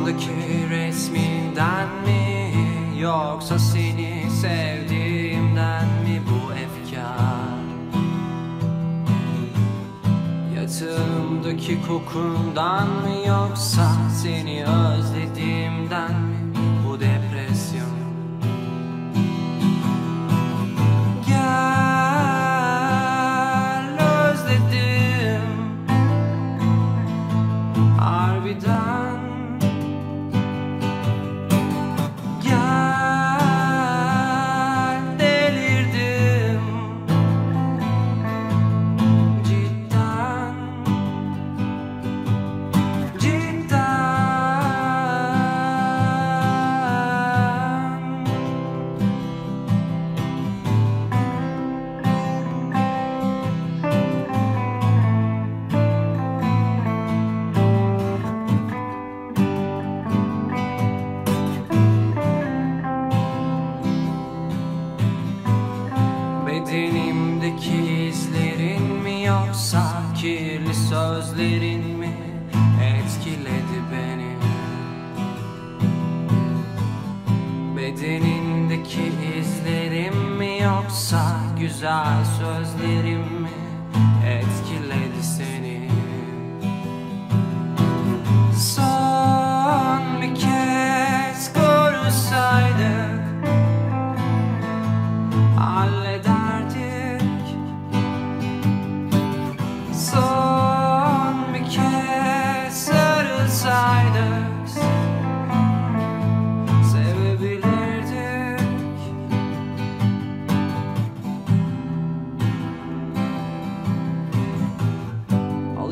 Odamdaki resminden mi? Yoksa seni sevdiğimden mi bu efkar? Yatağımdaki kokundan mı? Yoksa seni özlediğimden mi yoksa kirli sözlerin mi etkiledi beni? Bedenindeki izlerim mi yoksa güzel sözlerim mi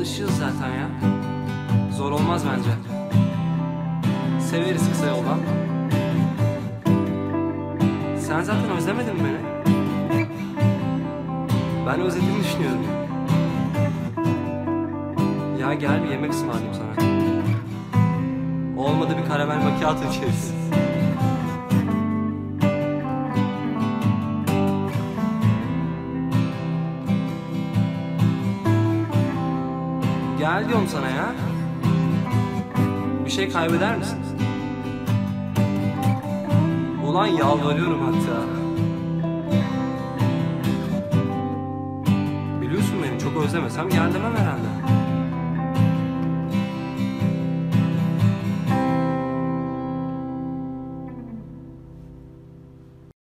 Alışırız zaten ya Zor olmaz bence Severiz kısa yoldan Sen zaten özlemedin mi beni? Ben özlediğimi düşünüyorum. Ya gel bir yemek ısmarlayayım sana. Olmadı bir karamel macchiato içeriz. Gel diyorum sana ya. Bir şey kaybeder misin? Ulan yalvarıyorum hatta. Biliyorsun beni çok özlemesem gel demem herhalde.